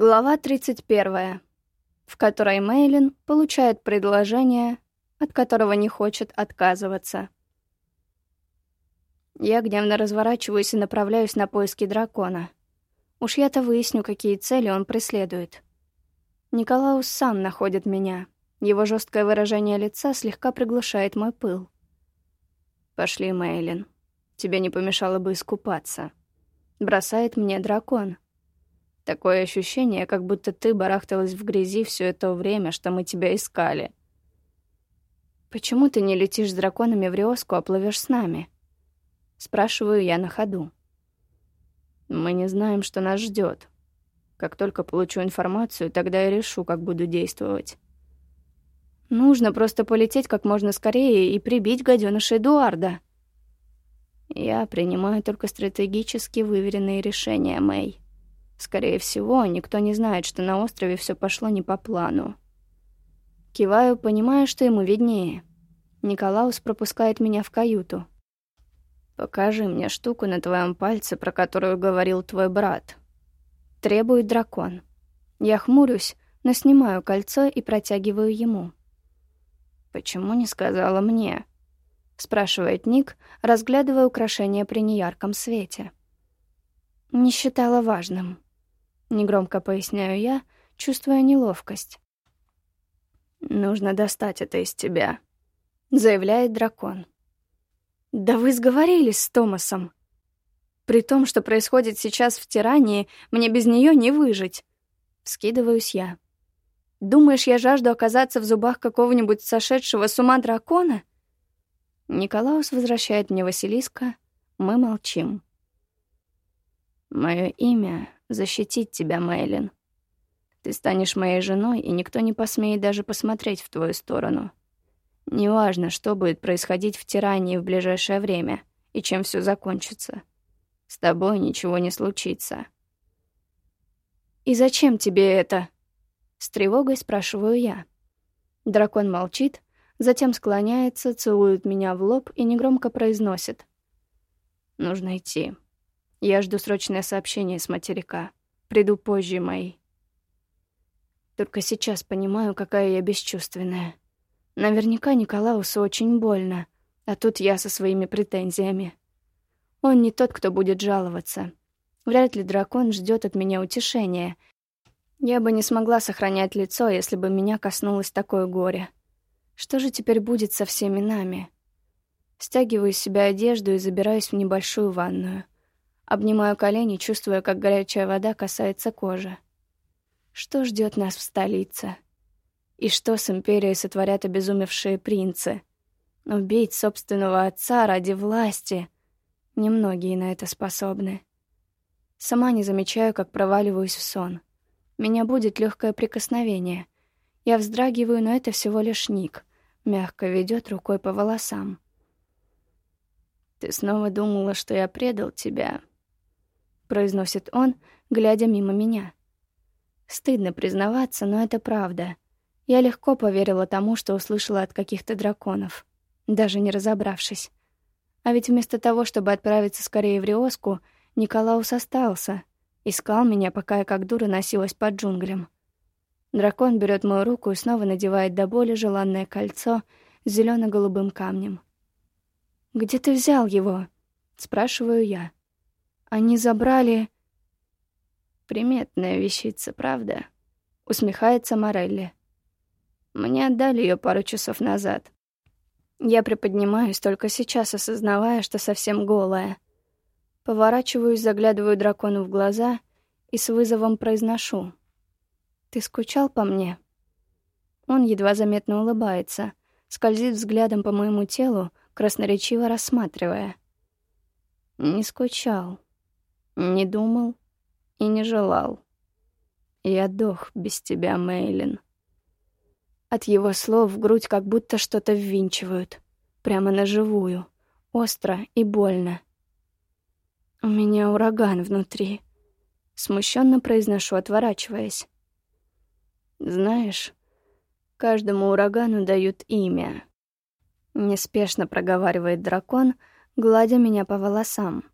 Глава 31, в которой Мейлин получает предложение, от которого не хочет отказываться. Я гневно разворачиваюсь и направляюсь на поиски дракона. Уж я-то выясню, какие цели он преследует. Николаус сам находит меня. Его жесткое выражение лица слегка приглушает мой пыл. «Пошли, Мейлин. Тебе не помешало бы искупаться». Бросает мне дракон — Такое ощущение, как будто ты барахталась в грязи все это время, что мы тебя искали. «Почему ты не летишь с драконами в Риоску, а плывешь с нами?» Спрашиваю я на ходу. «Мы не знаем, что нас ждет. Как только получу информацию, тогда я решу, как буду действовать». «Нужно просто полететь как можно скорее и прибить гаденыша Эдуарда». Я принимаю только стратегически выверенные решения, Мэй. Скорее всего, никто не знает, что на острове все пошло не по плану. Киваю, понимая, что ему виднее. Николаус пропускает меня в каюту. «Покажи мне штуку на твоем пальце, про которую говорил твой брат». Требует дракон. Я хмурюсь, но снимаю кольцо и протягиваю ему. «Почему не сказала мне?» — спрашивает Ник, разглядывая украшение при неярком свете. «Не считала важным». Негромко поясняю я, чувствуя неловкость. «Нужно достать это из тебя», — заявляет дракон. «Да вы сговорились с Томасом. При том, что происходит сейчас в Тирании, мне без нее не выжить». Скидываюсь я. «Думаешь, я жажду оказаться в зубах какого-нибудь сошедшего с ума дракона?» Николаус возвращает мне Василиска. Мы молчим. «Мое имя защитить тебя, Мэйлин. Ты станешь моей женой, и никто не посмеет даже посмотреть в твою сторону. Неважно, что будет происходить в тирании в ближайшее время и чем все закончится. С тобой ничего не случится. «И зачем тебе это?» С тревогой спрашиваю я. Дракон молчит, затем склоняется, целует меня в лоб и негромко произносит. «Нужно идти. Я жду срочное сообщение с материка. Приду позже, мои. Только сейчас понимаю, какая я бесчувственная. Наверняка Николаусу очень больно, а тут я со своими претензиями. Он не тот, кто будет жаловаться. Вряд ли дракон ждет от меня утешения. Я бы не смогла сохранять лицо, если бы меня коснулось такое горе. Что же теперь будет со всеми нами? Стягиваю из себя одежду и забираюсь в небольшую ванную — Обнимаю колени, чувствуя, как горячая вода касается кожи. Что ждет нас в столице? И что с империей сотворят обезумевшие принцы? Убить собственного отца ради власти? Немногие на это способны. Сама не замечаю, как проваливаюсь в сон. Меня будет легкое прикосновение. Я вздрагиваю, но это всего лишь Ник. Мягко ведет рукой по волосам. «Ты снова думала, что я предал тебя?» Произносит он, глядя мимо меня. Стыдно признаваться, но это правда. Я легко поверила тому, что услышала от каких-то драконов, даже не разобравшись. А ведь вместо того, чтобы отправиться скорее в Риоску, Николаус остался, искал меня, пока я как дура носилась под джунглям. Дракон берет мою руку и снова надевает до боли желанное кольцо с зелено-голубым камнем. «Где ты взял его?» — спрашиваю я. Они забрали... Приметная вещица, правда? Усмехается Морелли. Мне отдали ее пару часов назад. Я приподнимаюсь, только сейчас осознавая, что совсем голая. Поворачиваюсь, заглядываю дракону в глаза и с вызовом произношу. «Ты скучал по мне?» Он едва заметно улыбается, скользит взглядом по моему телу, красноречиво рассматривая. «Не скучал», не думал и не желал. Я дох без тебя, Мейлин. От его слов в грудь как будто что-то ввинчивают. Прямо на живую. Остро и больно. У меня ураган внутри. Смущенно произношу, отворачиваясь. Знаешь, каждому урагану дают имя. Неспешно проговаривает дракон, гладя меня по волосам.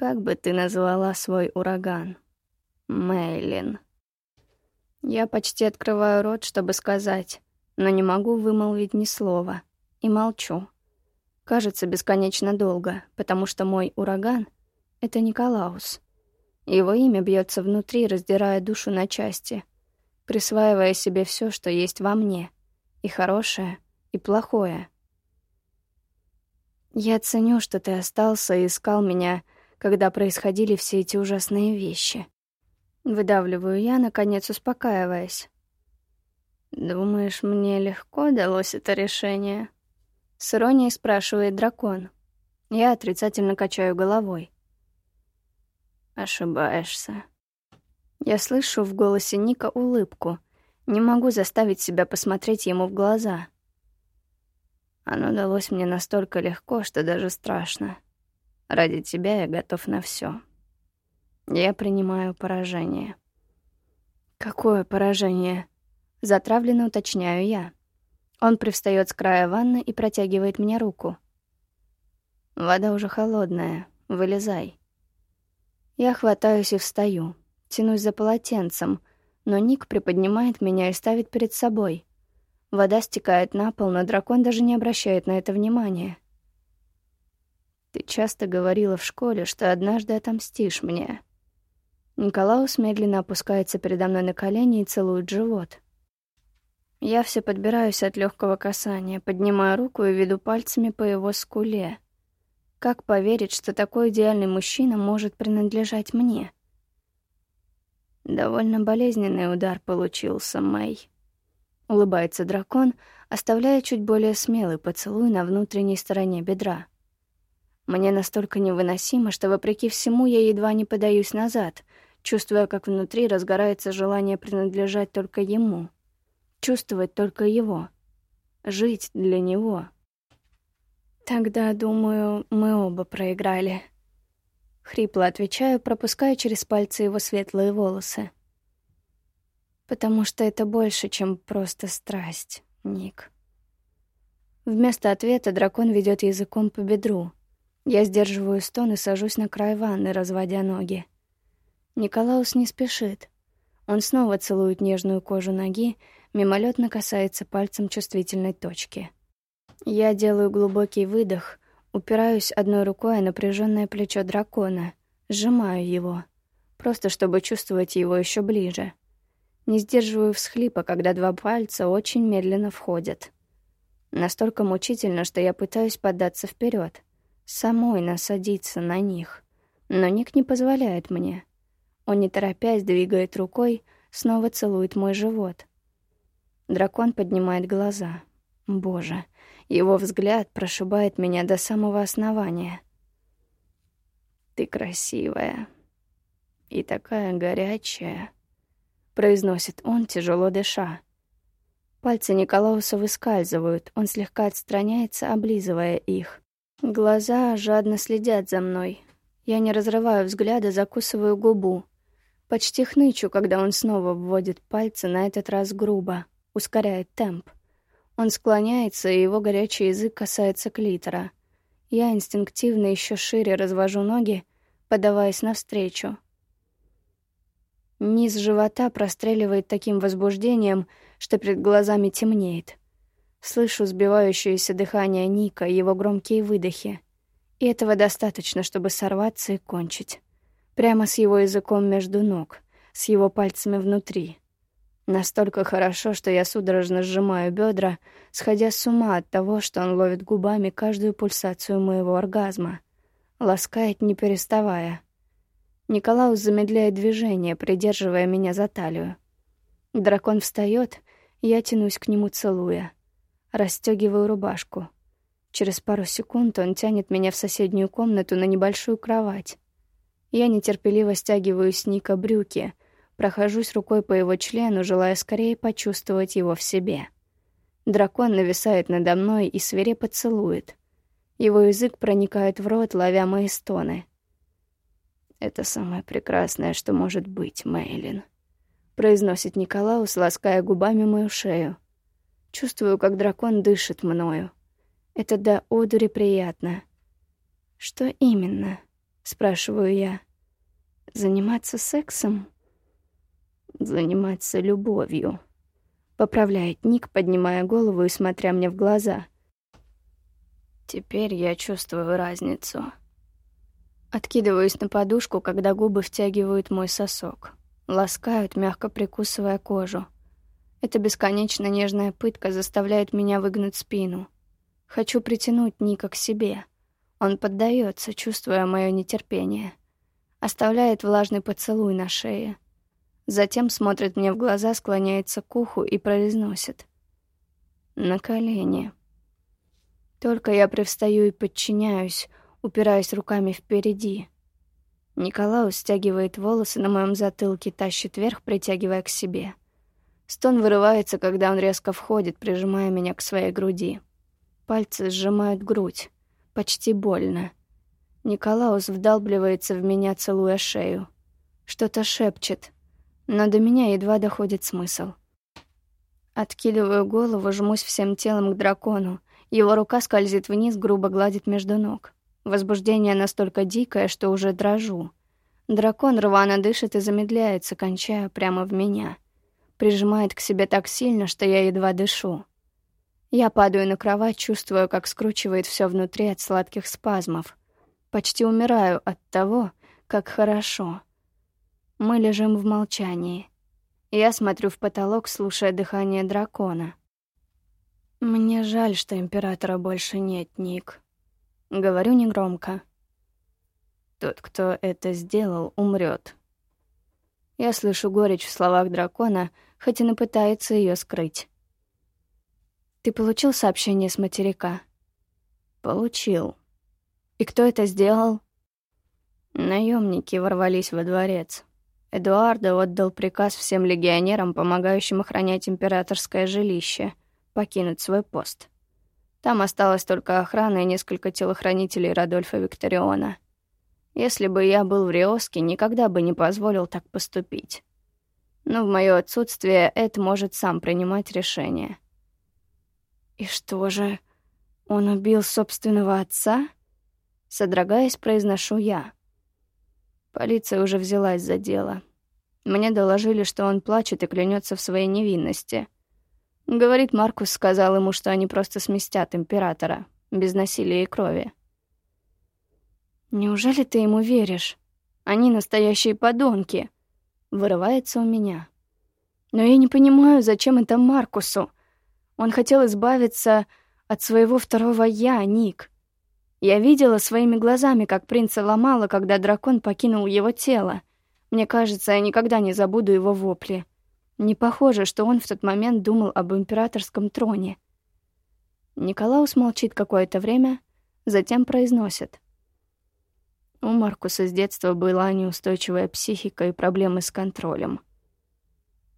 Как бы ты назвала свой ураган? Мейлин. Я почти открываю рот, чтобы сказать, но не могу вымолвить ни слова. И молчу. Кажется, бесконечно долго, потому что мой ураган — это Николаус. Его имя бьется внутри, раздирая душу на части, присваивая себе все, что есть во мне, и хорошее, и плохое. Я ценю, что ты остался и искал меня, когда происходили все эти ужасные вещи. Выдавливаю я, наконец успокаиваясь. «Думаешь, мне легко далось это решение?» С иронией спрашивает дракон. Я отрицательно качаю головой. Ошибаешься. Я слышу в голосе Ника улыбку. Не могу заставить себя посмотреть ему в глаза. Оно далось мне настолько легко, что даже страшно. Ради тебя я готов на все. Я принимаю поражение. Какое поражение? Затравленно уточняю я. Он привстает с края ванны и протягивает мне руку. Вода уже холодная. Вылезай. Я хватаюсь и встаю, тянусь за полотенцем, но Ник приподнимает меня и ставит перед собой. Вода стекает на пол, но дракон даже не обращает на это внимания. «Ты часто говорила в школе, что однажды отомстишь мне». Николаус медленно опускается передо мной на колени и целует живот. Я все подбираюсь от легкого касания, поднимаю руку и веду пальцами по его скуле — как поверить, что такой идеальный мужчина может принадлежать мне? Довольно болезненный удар получился, Мэй. Улыбается дракон, оставляя чуть более смелый поцелуй на внутренней стороне бедра. Мне настолько невыносимо, что, вопреки всему, я едва не подаюсь назад, чувствуя, как внутри разгорается желание принадлежать только ему. Чувствовать только его. Жить для него. Тогда, думаю, мы оба проиграли. Хрипло отвечаю, пропуская через пальцы его светлые волосы. Потому что это больше, чем просто страсть, Ник. Вместо ответа дракон ведет языком по бедру. Я сдерживаю стон и сажусь на край ванны, разводя ноги. Николаус не спешит. Он снова целует нежную кожу ноги, мимолетно касается пальцем чувствительной точки — я делаю глубокий выдох, упираюсь одной рукой о напряженное плечо дракона, сжимаю его, просто чтобы чувствовать его еще ближе. Не сдерживаю всхлипа, когда два пальца очень медленно входят. Настолько мучительно, что я пытаюсь податься вперед, самой насадиться на них. Но Ник не позволяет мне. Он, не торопясь, двигает рукой, снова целует мой живот. Дракон поднимает глаза. Боже, его взгляд прошибает меня до самого основания. «Ты красивая и такая горячая», — произносит он, тяжело дыша. Пальцы Николауса выскальзывают, он слегка отстраняется, облизывая их. Глаза жадно следят за мной. Я не разрываю взгляда, закусываю губу. Почти хнычу, когда он снова вводит пальцы, на этот раз грубо, ускоряет темп. Он склоняется, и его горячий язык касается клитора. Я инстинктивно еще шире развожу ноги, подаваясь навстречу. Низ живота простреливает таким возбуждением, что перед глазами темнеет. Слышу сбивающееся дыхание Ника, его громкие выдохи. И этого достаточно, чтобы сорваться и кончить. Прямо с его языком между ног, с его пальцами внутри. Настолько хорошо, что я судорожно сжимаю бедра, сходя с ума от того, что он ловит губами каждую пульсацию моего оргазма. Ласкает, не переставая. Николаус замедляет движение, придерживая меня за талию. Дракон встает, я тянусь к нему, целуя. Расстегиваю рубашку. Через пару секунд он тянет меня в соседнюю комнату на небольшую кровать. Я нетерпеливо стягиваю с Ника брюки — Прохожусь рукой по его члену, желая скорее почувствовать его в себе. Дракон нависает надо мной и свирепо целует. Его язык проникает в рот, ловя мои стоны. «Это самое прекрасное, что может быть, Мейлин», — произносит Николаус, лаская губами мою шею. Чувствую, как дракон дышит мною. Это до одури приятно. «Что именно?» — спрашиваю я. «Заниматься сексом?» заниматься любовью. Поправляет Ник, поднимая голову и смотря мне в глаза. Теперь я чувствую разницу. Откидываюсь на подушку, когда губы втягивают мой сосок. Ласкают, мягко прикусывая кожу. Эта бесконечно нежная пытка заставляет меня выгнуть спину. Хочу притянуть Ника к себе. Он поддается, чувствуя мое нетерпение. Оставляет влажный поцелуй на шее. Затем смотрит мне в глаза, склоняется к уху и произносит. На колени. Только я привстаю и подчиняюсь, упираясь руками впереди. Николаус стягивает волосы на моем затылке, тащит вверх, притягивая к себе. Стон вырывается, когда он резко входит, прижимая меня к своей груди. Пальцы сжимают грудь. Почти больно. Николаус вдалбливается в меня, целуя шею. Что-то шепчет, но до меня едва доходит смысл. Откидываю голову, жмусь всем телом к дракону. Его рука скользит вниз, грубо гладит между ног. Возбуждение настолько дикое, что уже дрожу. Дракон рвано дышит и замедляется, кончая прямо в меня. Прижимает к себе так сильно, что я едва дышу. Я падаю на кровать, чувствую, как скручивает все внутри от сладких спазмов. Почти умираю от того, как хорошо. Мы лежим в молчании. Я смотрю в потолок, слушая дыхание дракона. Мне жаль, что императора больше нет, Ник. Говорю негромко. Тот, кто это сделал, умрет. Я слышу горечь в словах дракона, хоть и и пытается ее скрыть. Ты получил сообщение с материка? Получил. И кто это сделал? Наемники ворвались во дворец. Эдуардо отдал приказ всем легионерам, помогающим охранять императорское жилище, покинуть свой пост. Там осталась только охрана и несколько телохранителей Радольфа Викториона. Если бы я был в Риоске, никогда бы не позволил так поступить. Но в моё отсутствие Эд может сам принимать решение. «И что же, он убил собственного отца?» Содрогаясь, произношу я. Полиция уже взялась за дело. Мне доложили, что он плачет и клянется в своей невинности. Говорит, Маркус сказал ему, что они просто сместят императора, без насилия и крови. «Неужели ты ему веришь? Они настоящие подонки!» Вырывается у меня. «Но я не понимаю, зачем это Маркусу. Он хотел избавиться от своего второго «я», Ник. Я видела своими глазами, как принца ломало, когда дракон покинул его тело. Мне кажется, я никогда не забуду его вопли. Не похоже, что он в тот момент думал об императорском троне. Николаус молчит какое-то время, затем произносит. У Маркуса с детства была неустойчивая психика и проблемы с контролем.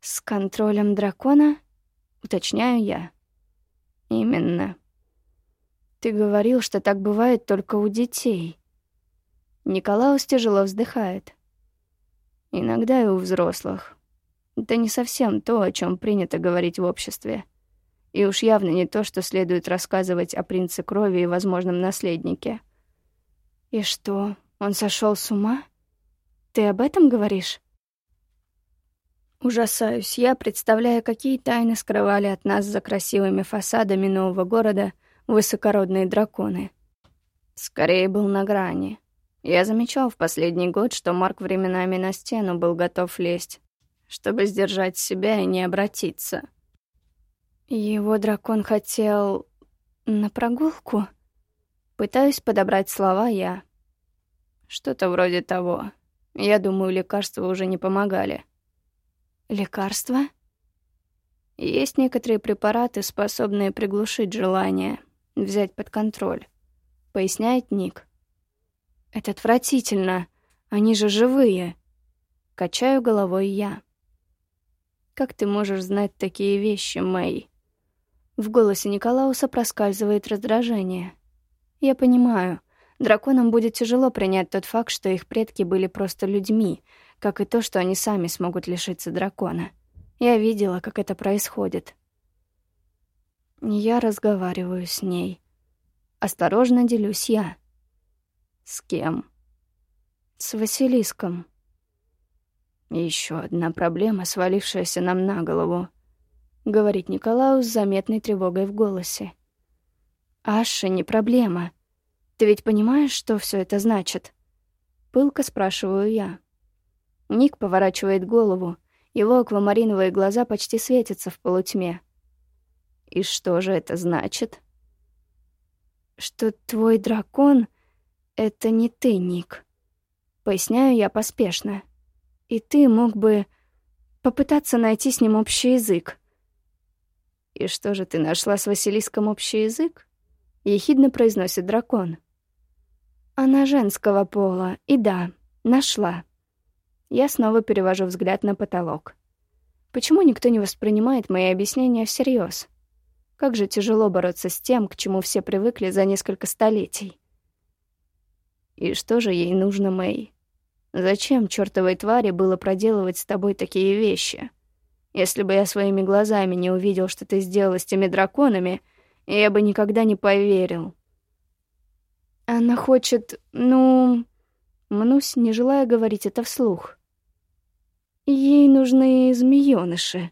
«С контролем дракона?» — уточняю я. «Именно», ты говорил, что так бывает только у детей. Николаус тяжело вздыхает. Иногда и у взрослых. Это не совсем то, о чем принято говорить в обществе. И уж явно не то, что следует рассказывать о принце крови и возможном наследнике. И что, он сошел с ума? Ты об этом говоришь? Ужасаюсь я, представляя, какие тайны скрывали от нас за красивыми фасадами нового города — высокородные драконы. Скорее был на грани. Я замечал в последний год, что Марк временами на стену был готов лезть, чтобы сдержать себя и не обратиться. Его дракон хотел... на прогулку? Пытаюсь подобрать слова я. Что-то вроде того. Я думаю, лекарства уже не помогали. Лекарства? Есть некоторые препараты, способные приглушить желание, взять под контроль, поясняет Ник. Это отвратительно. Они же живые. Качаю головой я. Как ты можешь знать такие вещи, Мэй? В голосе Николауса проскальзывает раздражение. Я понимаю, драконам будет тяжело принять тот факт, что их предки были просто людьми, как и то, что они сами смогут лишиться дракона. Я видела, как это происходит. Я разговариваю с ней. Осторожно делюсь я. С кем? С Василиском. Еще одна проблема, свалившаяся нам на голову», — говорит Николаус с заметной тревогой в голосе. «Аша не проблема. Ты ведь понимаешь, что все это значит?» Пылко спрашиваю я. Ник поворачивает голову. Его аквамариновые глаза почти светятся в полутьме. «И что же это значит?» «Что твой дракон — это не ты, Ник». Поясняю я поспешно. «И ты мог бы попытаться найти с ним общий язык». «И что же ты нашла с Василиском общий язык?» — ехидно произносит дракон. «Она женского пола, и да, нашла». Я снова перевожу взгляд на потолок. Почему никто не воспринимает мои объяснения всерьез? Как же тяжело бороться с тем, к чему все привыкли за несколько столетий. И что же ей нужно, Мэй? Зачем чертовой твари было проделывать с тобой такие вещи? Если бы я своими глазами не увидел, что ты сделала с теми драконами, я бы никогда не поверил. Она хочет, ну... Мнусь, не желая говорить это вслух. Ей нужны змеёныши.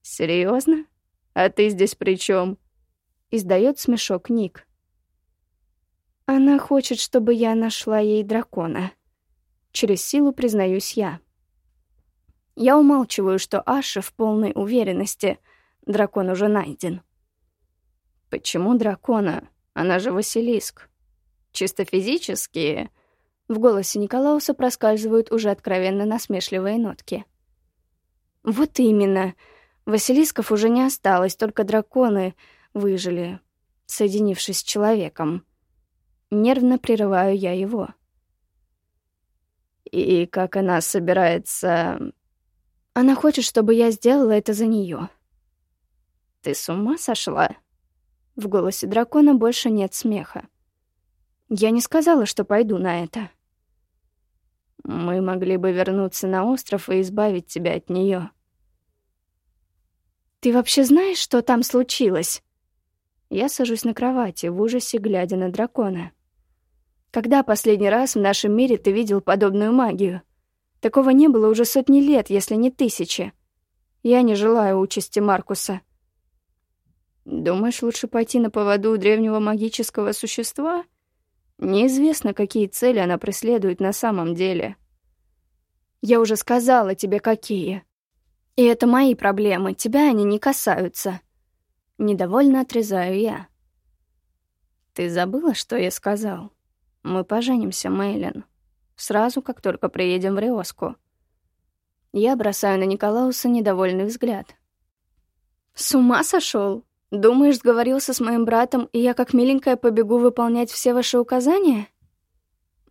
Серьезно? А ты здесь при чем? Издает смешок Ник. Она хочет, чтобы я нашла ей дракона. Через силу признаюсь я. Я умалчиваю, что Аша в полной уверенности. Дракон уже найден. Почему дракона? Она же Василиск. Чисто физически... В голосе Николауса проскальзывают уже откровенно насмешливые нотки. Вот именно. Василисков уже не осталось, только драконы выжили, соединившись с человеком. Нервно прерываю я его. И как она собирается... Она хочет, чтобы я сделала это за нее. Ты с ума сошла? В голосе дракона больше нет смеха. Я не сказала, что пойду на это. Мы могли бы вернуться на остров и избавить тебя от нее. Ты вообще знаешь, что там случилось? Я сажусь на кровати, в ужасе глядя на дракона. Когда последний раз в нашем мире ты видел подобную магию? Такого не было уже сотни лет, если не тысячи. Я не желаю участи Маркуса. Думаешь, лучше пойти на поводу древнего магического существа? Неизвестно, какие цели она преследует на самом деле. Я уже сказала тебе, какие. И это мои проблемы, тебя они не касаются. Недовольно отрезаю я. Ты забыла, что я сказал? Мы поженимся, Мейлин. Сразу, как только приедем в Риоску. Я бросаю на Николауса недовольный взгляд. С ума сошел? Думаешь, сговорился с моим братом, и я как миленькая побегу выполнять все ваши указания?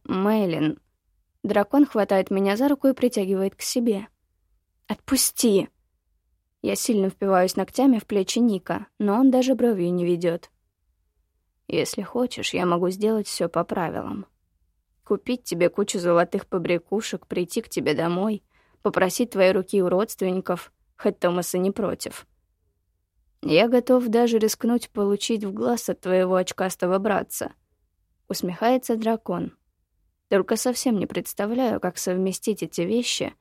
Мейлин. Дракон хватает меня за руку и притягивает к себе. Отпусти. Я сильно впиваюсь ногтями в плечи Ника, но он даже бровью не ведет. Если хочешь, я могу сделать все по правилам. Купить тебе кучу золотых побрякушек, прийти к тебе домой, попросить твоей руки у родственников, хоть Томас и не против. Я готов даже рискнуть получить в глаз от твоего очкастого братца. Усмехается дракон. Только совсем не представляю, как совместить эти вещи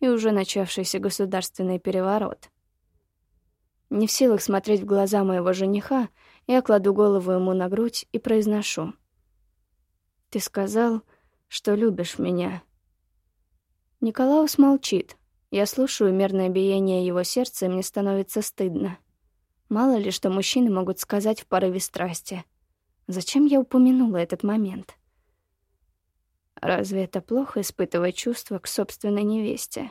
и уже начавшийся государственный переворот. Не в силах смотреть в глаза моего жениха, я кладу голову ему на грудь и произношу. «Ты сказал, что любишь меня». Николаус молчит. Я слушаю мерное биение его сердца, и мне становится стыдно. Мало ли, что мужчины могут сказать в порыве страсти. Зачем я упомянула этот момент? Разве это плохо испытывать чувства к собственной невесте?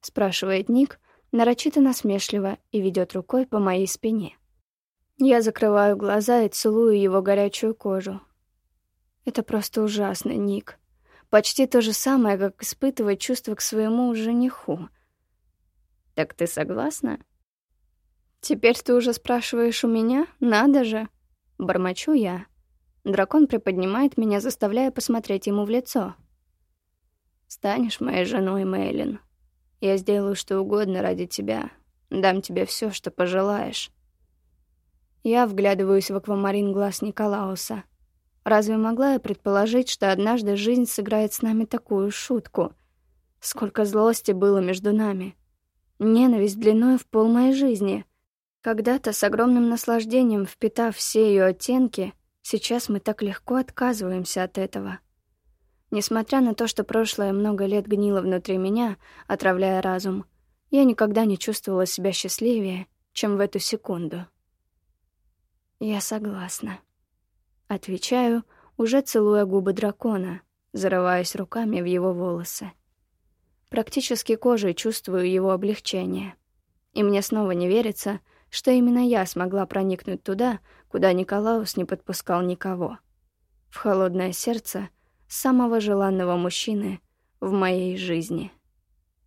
Спрашивает Ник, нарочито насмешливо и ведет рукой по моей спине. Я закрываю глаза и целую его горячую кожу. Это просто ужасно, Ник. Почти то же самое, как испытывать чувства к своему жениху. Так ты согласна? Теперь ты уже спрашиваешь у меня? Надо же. Бормочу я. Дракон приподнимает меня, заставляя посмотреть ему в лицо. Станешь моей женой, Мейлин. Я сделаю что угодно ради тебя. Дам тебе все, что пожелаешь. Я вглядываюсь в аквамарин глаз Николауса. Разве могла я предположить, что однажды жизнь сыграет с нами такую шутку? Сколько злости было между нами. Ненависть длиной в пол моей жизни. Когда-то с огромным наслаждением впитав все ее оттенки, сейчас мы так легко отказываемся от этого. Несмотря на то, что прошлое много лет гнило внутри меня, отравляя разум, я никогда не чувствовала себя счастливее, чем в эту секунду. «Я согласна», — отвечаю, уже целуя губы дракона, зарываясь руками в его волосы. Практически кожей чувствую его облегчение. И мне снова не верится, что именно я смогла проникнуть туда, куда Николаус не подпускал никого. В холодное сердце самого желанного мужчины в моей жизни.